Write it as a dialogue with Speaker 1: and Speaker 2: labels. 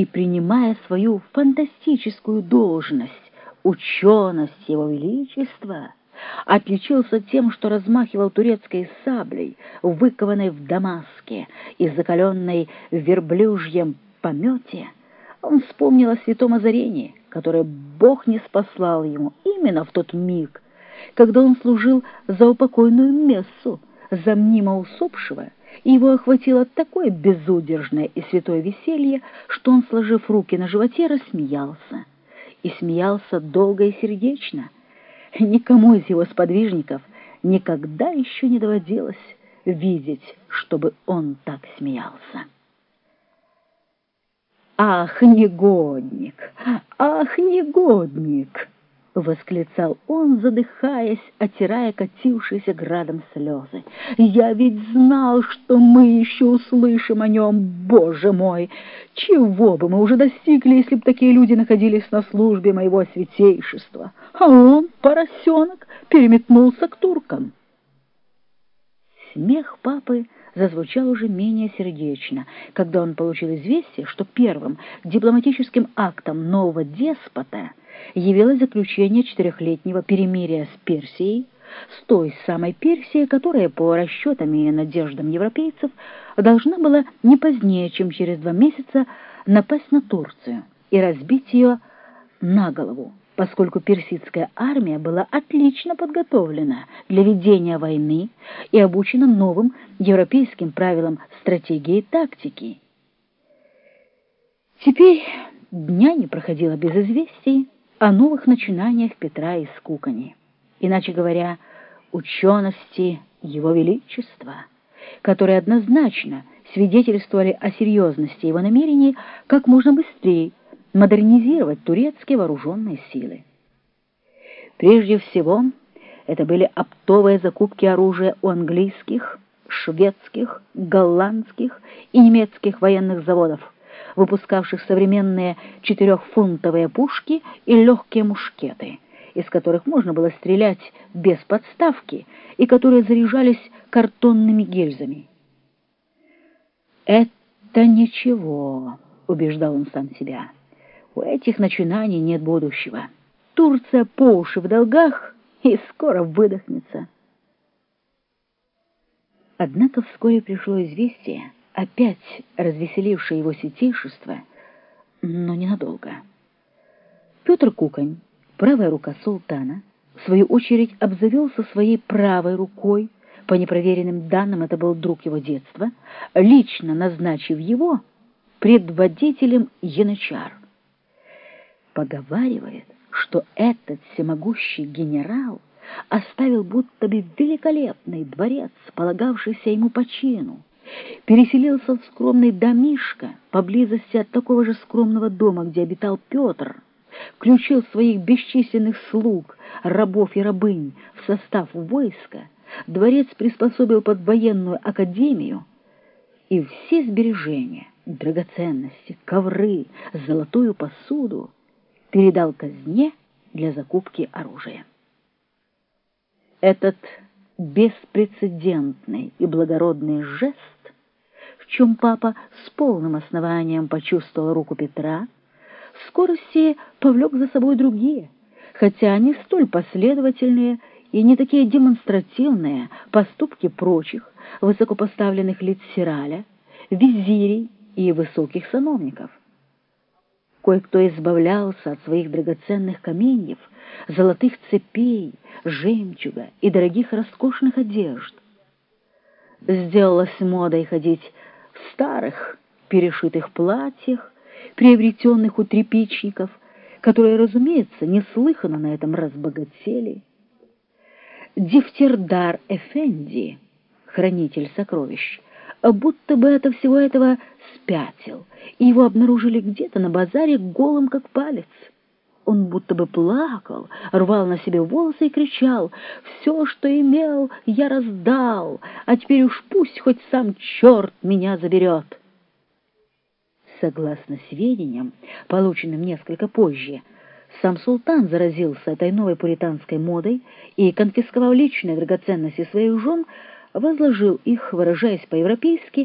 Speaker 1: и принимая свою фантастическую должность, ученость его величества, отличился тем, что размахивал турецкой саблей, выкованной в Дамаске и закаленной в верблюжьем помете, он вспомнил о святом озарении, которое Бог не спаслал ему именно в тот миг, когда он служил за упокойную мессу, за мнимо усопшего, и его охватило такое безудержное и святое веселье, что он, сложив руки на животе, рассмеялся. И смеялся долго и сердечно. Никому из его сподвижников никогда еще не доводилось видеть, чтобы он так смеялся. «Ах, негодник! Ах, негодник!» — восклицал он, задыхаясь, отирая катившиеся градом слезы. «Я ведь знал, что мы еще услышим о нем, Боже мой! Чего бы мы уже достигли, если бы такие люди находились на службе моего святейшества? А он, поросенок, переметнулся к туркам». Смех папы зазвучал уже менее сердечно, когда он получил известие, что первым дипломатическим актом нового деспота явилось заключение четырехлетнего перемирия с Персией, с той самой Персией, которая, по расчетам и надеждам европейцев, должна была не позднее, чем через два месяца напасть на Турцию и разбить ее на голову, поскольку персидская армия была отлично подготовлена для ведения войны и обучена новым европейским правилам стратегии и тактики. Теперь дня не проходило без известий, о новых начинаниях Петра из Кукани, иначе говоря, учености Его Величества, которые однозначно свидетельствовали о серьезности его намерений как можно быстрее модернизировать турецкие вооруженные силы. Прежде всего, это были оптовые закупки оружия у английских, шведских, голландских и немецких военных заводов, выпускавших современные четырехфунтовые пушки и легкие мушкеты, из которых можно было стрелять без подставки и которые заряжались картонными гильзами. «Это ничего», — убеждал он сам себя. «У этих начинаний нет будущего. Турция по уши в долгах и скоро выдохнется». Однако вскоре пришло известие, опять развеселившее его сетейшество, но ненадолго. Петр Кукань, правая рука султана, в свою очередь обзавелся своей правой рукой, по непроверенным данным это был друг его детства, лично назначив его предводителем янычар. Поговаривает, что этот всемогущий генерал оставил будто бы великолепный дворец, полагавшийся ему по чину, переселился в скромный домишко поблизости от такого же скромного дома, где обитал Петр, включил своих бесчисленных слуг, рабов и рабынь в состав войска, дворец приспособил под военную академию и все сбережения, драгоценности, ковры, золотую посуду передал казне для закупки оружия. Этот беспрецедентный и благородный жест чем папа с полным основанием почувствовал руку Петра, в скорости повлек за собой другие, хотя не столь последовательные и не такие демонстративные поступки прочих высокопоставленных лиц Сираля, визирей и высоких сановников. Кое-кто избавлялся от своих драгоценных каменьев, золотых цепей, жемчуга и дорогих роскошных одежд. Сделалась модой ходить старых перешитых платьях, приобретенных у тряпичников, которые, разумеется, неслыханно на этом разбогатели. Дифтердар Эфенди, хранитель сокровищ, будто бы от всего этого спятил, и его обнаружили где-то на базаре голым как палец. Он будто бы плакал, рвал на себе волосы и кричал «Все, что имел, я раздал, а теперь уж пусть хоть сам черт меня заберет». Согласно сведениям, полученным несколько позже, сам султан заразился этой новой пуританской модой и, конфисковав личные драгоценности своих жен, возложил их, выражаясь по-европейски,